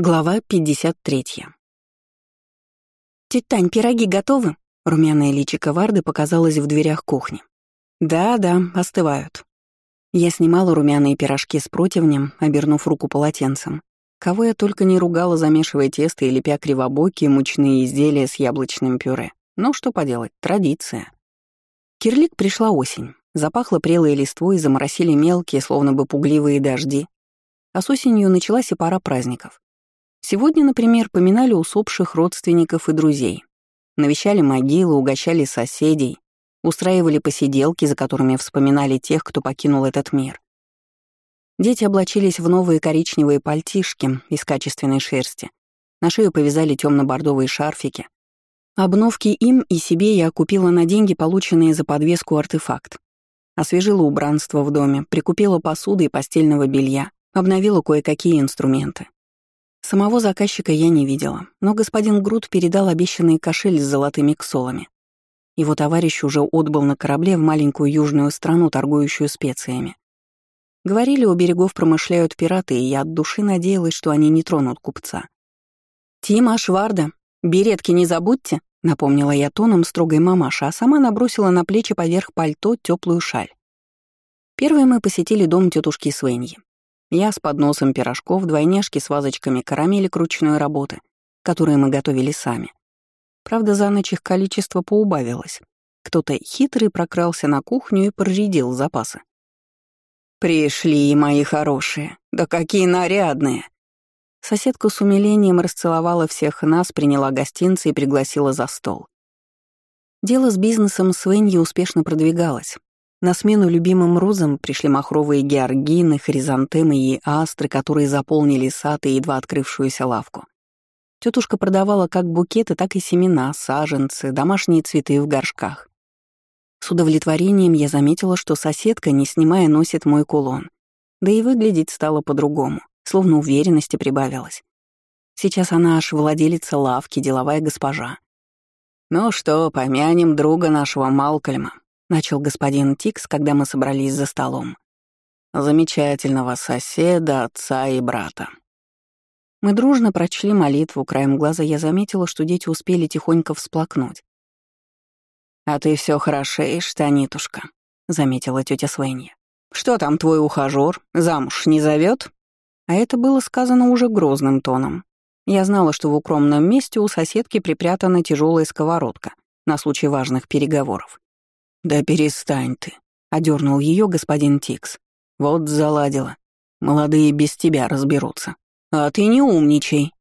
Глава 53. «Тетя Тань, пироги готовы?» Румяная личико Варды показалась в дверях кухни. «Да-да, остывают». Я снимала румяные пирожки с противнем, обернув руку полотенцем. Кого я только не ругала, замешивая тесто и лепя кривобокие мучные изделия с яблочным пюре. Но что поделать, традиция. Кирлик пришла осень. Запахло прелой листвой, заморосили мелкие, словно бы пугливые дожди. А с осенью началась и пара праздников. Сегодня, например, поминали усопших родственников и друзей. Навещали могилы, угощали соседей, устраивали посиделки, за которыми вспоминали тех, кто покинул этот мир. Дети облачились в новые коричневые пальтишки из качественной шерсти. На шею повязали темно бордовые шарфики. Обновки им и себе я купила на деньги, полученные за подвеску артефакт. Освежила убранство в доме, прикупила посуды и постельного белья, обновила кое-какие инструменты. Самого заказчика я не видела, но господин Грут передал обещанный кошель с золотыми ксолами. Его товарищ уже отбыл на корабле в маленькую южную страну, торгующую специями. Говорили, у берегов промышляют пираты, и я от души надеялась, что они не тронут купца. «Тима, Шварда, беретки не забудьте», — напомнила я тоном строгой мамаши, а сама набросила на плечи поверх пальто теплую шаль. Первые мы посетили дом тетушки Свеньи. Я с подносом пирожков, двойняшки с вазочками карамели ручной работы, которые мы готовили сами. Правда, за ночь их количество поубавилось. Кто-то хитрый прокрался на кухню и проредил запасы. «Пришли, мои хорошие! Да какие нарядные!» Соседка с умилением расцеловала всех нас, приняла гостинцы и пригласила за стол. Дело с бизнесом Свеньи успешно продвигалось. На смену любимым розам пришли махровые георгины, хризантемы и астры, которые заполнили сад и едва открывшуюся лавку. Тетушка продавала как букеты, так и семена, саженцы, домашние цветы в горшках. С удовлетворением я заметила, что соседка, не снимая, носит мой кулон. Да и выглядеть стало по-другому, словно уверенности прибавилось. Сейчас она аж владелица лавки, деловая госпожа. «Ну что, помянем друга нашего Малкольма», — начал господин Тикс, когда мы собрались за столом. «Замечательного соседа, отца и брата». Мы дружно прочли молитву, краем глаза я заметила, что дети успели тихонько всплакнуть. «А ты все хорошеешь, Танитушка», — заметила тетя Свенья. «Что там твой ухажёр? Замуж не зовет? А это было сказано уже грозным тоном. Я знала, что в укромном месте у соседки припрятана тяжелая сковородка на случай важных переговоров. «Да перестань ты», — одернул ее господин Тикс. «Вот заладила. Молодые без тебя разберутся. А ты не умничай».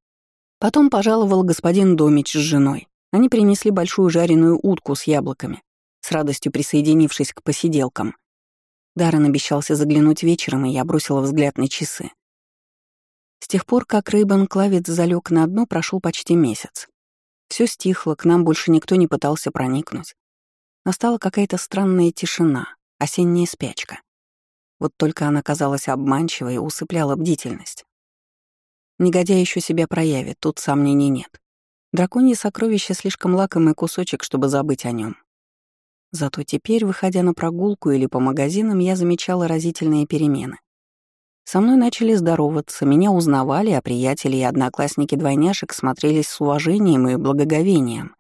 Потом пожаловал господин Домич с женой. Они принесли большую жареную утку с яблоками, с радостью присоединившись к посиделкам. Даррен обещался заглянуть вечером, и я бросила взгляд на часы. С тех пор, как Рейбен Клавец залег на дно, прошел почти месяц. Все стихло, к нам больше никто не пытался проникнуть. Настала какая-то странная тишина, осенняя спячка. Вот только она казалась обманчивой и усыпляла бдительность. Негодяй еще себя проявит, тут сомнений нет. Драконье сокровище слишком лакомый кусочек, чтобы забыть о нем. Зато теперь, выходя на прогулку или по магазинам, я замечала разительные перемены. Со мной начали здороваться, меня узнавали, а приятели и одноклассники двойняшек смотрелись с уважением и благоговением.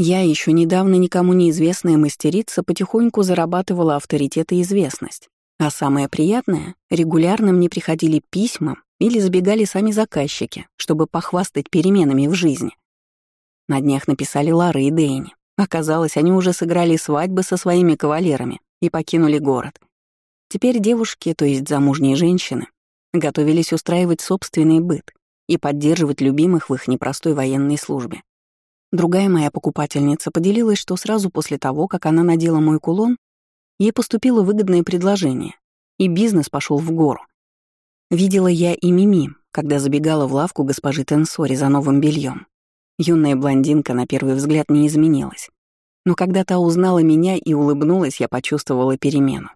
Я, еще недавно никому неизвестная мастерица, потихоньку зарабатывала авторитет и известность. А самое приятное, регулярно мне приходили письма или забегали сами заказчики, чтобы похвастать переменами в жизни. На днях написали Лара и Дэйни. Оказалось, они уже сыграли свадьбы со своими кавалерами и покинули город. Теперь девушки, то есть замужние женщины, готовились устраивать собственный быт и поддерживать любимых в их непростой военной службе. Другая моя покупательница поделилась, что сразу после того, как она надела мой кулон, ей поступило выгодное предложение, и бизнес пошел в гору. Видела я и Мими, когда забегала в лавку госпожи Тенсори за новым бельем. Юная блондинка на первый взгляд не изменилась. Но когда та узнала меня и улыбнулась, я почувствовала перемену.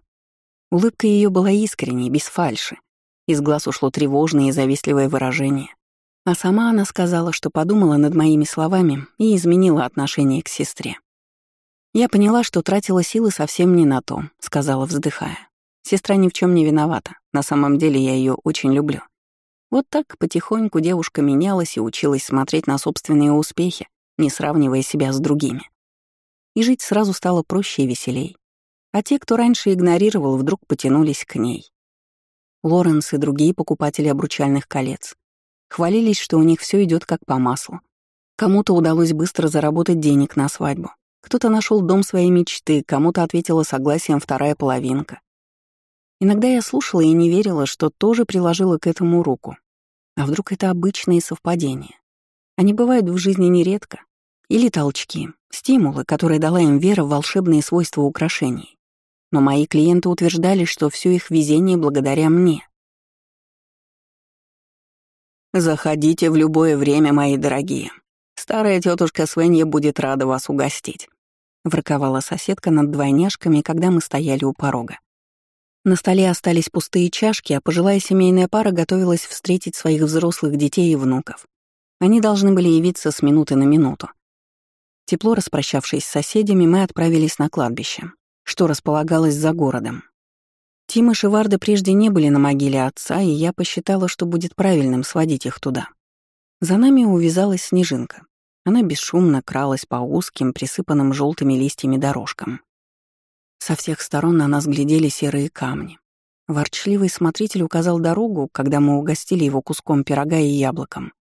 Улыбка ее была искренней, без фальши. Из глаз ушло тревожное и завистливое выражение. А сама она сказала, что подумала над моими словами и изменила отношение к сестре. «Я поняла, что тратила силы совсем не на то», — сказала, вздыхая. «Сестра ни в чем не виновата. На самом деле я ее очень люблю. Вот так потихоньку девушка менялась и училась смотреть на собственные успехи, не сравнивая себя с другими. И жить сразу стало проще и веселей. А те, кто раньше игнорировал, вдруг потянулись к ней. Лоренс и другие покупатели обручальных колец хвалились, что у них все идет как по маслу. Кому-то удалось быстро заработать денег на свадьбу, кто-то нашел дом своей мечты, кому-то ответила согласием вторая половинка. Иногда я слушала и не верила, что тоже приложила к этому руку. А вдруг это обычные совпадения? Они бывают в жизни нередко. Или толчки, стимулы, которые дала им вера в волшебные свойства украшений. Но мои клиенты утверждали, что все их везение благодаря мне. «Заходите в любое время, мои дорогие. Старая тетушка Свенья будет рада вас угостить», — ворковала соседка над двойняшками, когда мы стояли у порога. На столе остались пустые чашки, а пожилая семейная пара готовилась встретить своих взрослых детей и внуков. Они должны были явиться с минуты на минуту. Тепло распрощавшись с соседями, мы отправились на кладбище, что располагалось за городом. Тим и Шеварда прежде не были на могиле отца, и я посчитала, что будет правильным сводить их туда. За нами увязалась снежинка. Она бесшумно кралась по узким, присыпанным желтыми листьями дорожкам. Со всех сторон на нас глядели серые камни. Ворчливый смотритель указал дорогу, когда мы угостили его куском пирога и яблоком.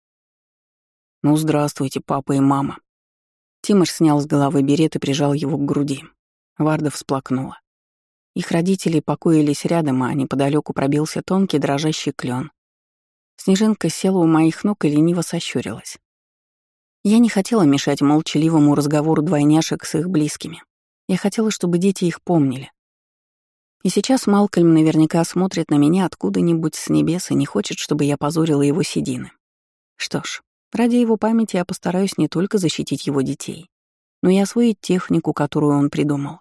«Ну, здравствуйте, папа и мама». Тимош снял с головы берет и прижал его к груди. Варда всплакнула. Их родители покоились рядом, а неподалеку пробился тонкий дрожащий клен. Снежинка села у моих ног и лениво сощурилась. Я не хотела мешать молчаливому разговору двойняшек с их близкими. Я хотела, чтобы дети их помнили. И сейчас Малкольм наверняка смотрит на меня откуда-нибудь с небес и не хочет, чтобы я позорила его седины. Что ж, ради его памяти я постараюсь не только защитить его детей, но и освоить технику, которую он придумал.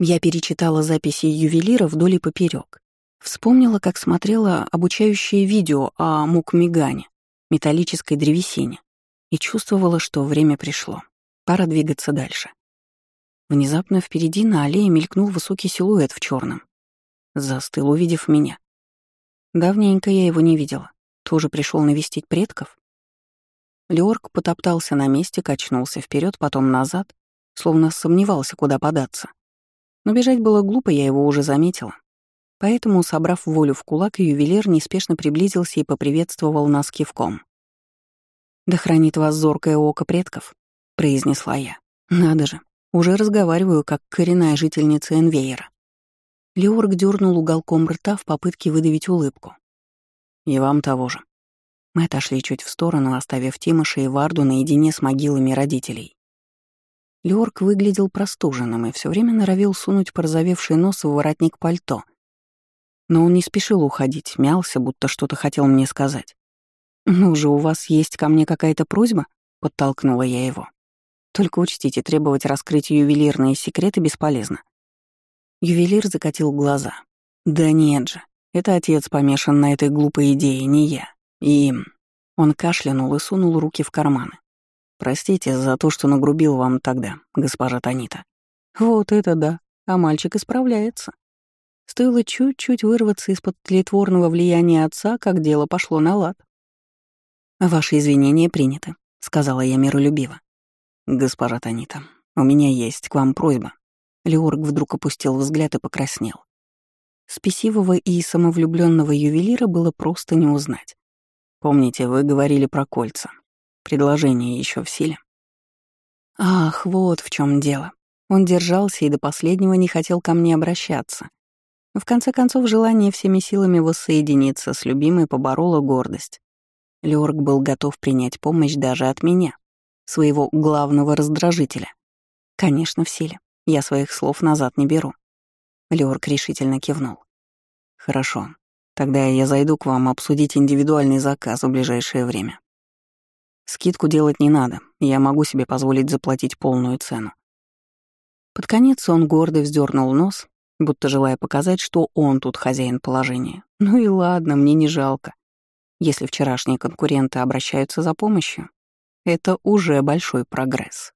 Я перечитала записи ювелира вдоль и поперек. Вспомнила, как смотрела обучающее видео о мукмигане, металлической древесине, и чувствовала, что время пришло. Пора двигаться дальше. Внезапно впереди на аллее мелькнул высокий силуэт в черном. Застыл, увидев меня. Давненько я его не видела. Тоже пришел навестить предков? Леорг потоптался на месте, качнулся вперед, потом назад, словно сомневался, куда податься. Но бежать было глупо, я его уже заметила. Поэтому, собрав волю в кулак, ювелир неспешно приблизился и поприветствовал нас кивком. «Да хранит вас зоркое око предков», — произнесла я. «Надо же, уже разговариваю, как коренная жительница Энвейера». Леорг дернул уголком рта в попытке выдавить улыбку. «И вам того же». Мы отошли чуть в сторону, оставив Тимоша и Варду наедине с могилами родителей. Леорг выглядел простуженным и все время норовил сунуть порозовевший нос в воротник пальто. Но он не спешил уходить, мялся, будто что-то хотел мне сказать. «Ну же, у вас есть ко мне какая-то просьба?» — подтолкнула я его. «Только учтите, требовать раскрыть ювелирные секреты бесполезно». Ювелир закатил глаза. «Да нет же, это отец помешан на этой глупой идее, не я. И...» Он кашлянул и сунул руки в карманы. «Простите за то, что нагрубил вам тогда, госпожа Танита». «Вот это да, а мальчик исправляется». Стоило чуть-чуть вырваться из-под тлетворного влияния отца, как дело пошло на лад. «Ваши извинения приняты», — сказала я миролюбиво. «Госпожа Танита, у меня есть к вам просьба». Леорг вдруг опустил взгляд и покраснел. Спесивого и самовлюбленного ювелира было просто не узнать. Помните, вы говорили про кольца. Предложение еще в силе. Ах, вот в чем дело. Он держался и до последнего не хотел ко мне обращаться. В конце концов, желание всеми силами воссоединиться с любимой поборола гордость. Леорг был готов принять помощь даже от меня, своего главного раздражителя. Конечно, в силе. Я своих слов назад не беру. Леорг решительно кивнул. Хорошо. Тогда я зайду к вам обсудить индивидуальный заказ в ближайшее время. Скидку делать не надо, я могу себе позволить заплатить полную цену. Под конец он гордо вздернул нос, будто желая показать, что он тут хозяин положения. Ну и ладно, мне не жалко. Если вчерашние конкуренты обращаются за помощью, это уже большой прогресс.